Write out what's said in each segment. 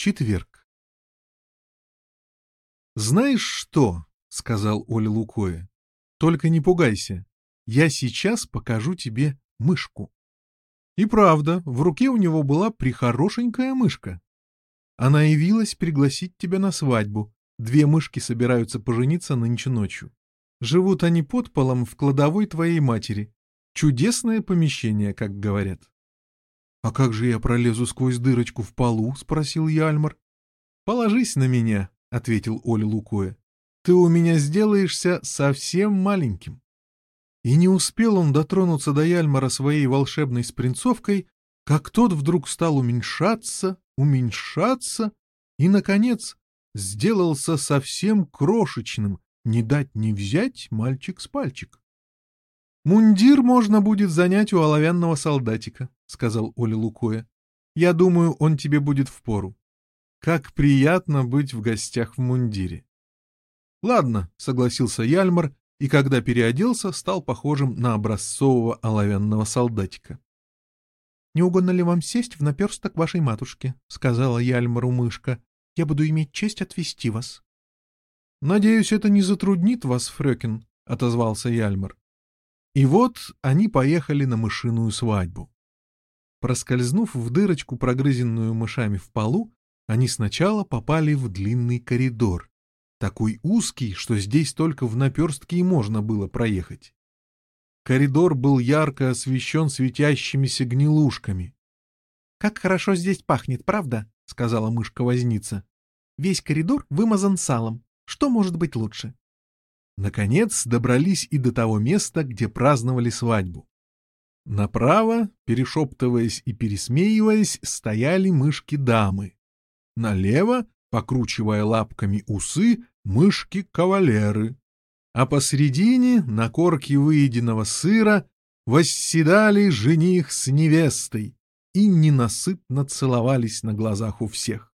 Четверг. «Знаешь что?» — сказал Оля Лукоя. «Только не пугайся. Я сейчас покажу тебе мышку». И правда, в руке у него была прихорошенькая мышка. Она явилась пригласить тебя на свадьбу. Две мышки собираются пожениться нынче ночью. Живут они под полом в кладовой твоей матери. Чудесное помещение, как говорят. — А как же я пролезу сквозь дырочку в полу? — спросил Яльмар. — Положись на меня, — ответил Оля Лукоя. — Ты у меня сделаешься совсем маленьким. И не успел он дотронуться до Яльмара своей волшебной спринцовкой, как тот вдруг стал уменьшаться, уменьшаться и, наконец, сделался совсем крошечным, не дать не взять мальчик с пальчик. «Мундир можно будет занять у оловянного солдатика», — сказал Оля Лукоя. «Я думаю, он тебе будет впору. Как приятно быть в гостях в мундире». «Ладно», — согласился Яльмар, и когда переоделся, стал похожим на образцового оловянного солдатика. «Не угодно ли вам сесть в наперсток вашей матушки?» — сказала Яльмару мышка. «Я буду иметь честь отвезти вас». «Надеюсь, это не затруднит вас, Фрёкин», — отозвался Яльмар. И вот они поехали на мышиную свадьбу. Проскользнув в дырочку, прогрызенную мышами в полу, они сначала попали в длинный коридор, такой узкий, что здесь только в наперстке и можно было проехать. Коридор был ярко освещен светящимися гнилушками. — Как хорошо здесь пахнет, правда? — сказала мышка-возница. — Весь коридор вымазан салом. Что может быть лучше? Наконец добрались и до того места, где праздновали свадьбу. Направо, перешептываясь и пересмеиваясь, стояли мышки-дамы. Налево, покручивая лапками усы, мышки-кавалеры. А посредине, на корке выеденного сыра, восседали жених с невестой и ненасытно целовались на глазах у всех.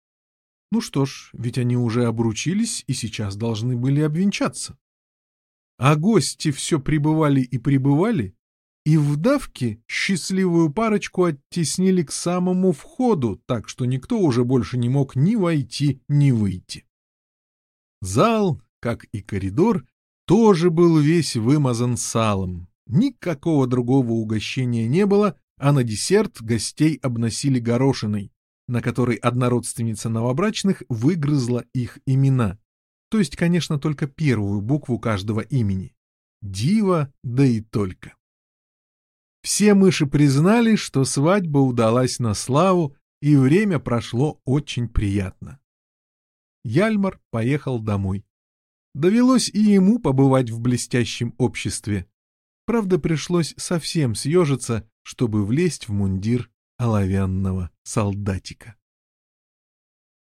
Ну что ж, ведь они уже обручились и сейчас должны были обвенчаться. А гости все прибывали и прибывали, и в давке счастливую парочку оттеснили к самому входу, так что никто уже больше не мог ни войти, ни выйти. Зал, как и коридор, тоже был весь вымазан салом. Никакого другого угощения не было, а на десерт гостей обносили горошиной, на которой одна родственница новобрачных выгрызла их имена то есть, конечно, только первую букву каждого имени. Дива, да и только. Все мыши признали, что свадьба удалась на славу, и время прошло очень приятно. Яльмар поехал домой. Довелось и ему побывать в блестящем обществе. Правда, пришлось совсем съежиться, чтобы влезть в мундир оловянного солдатика.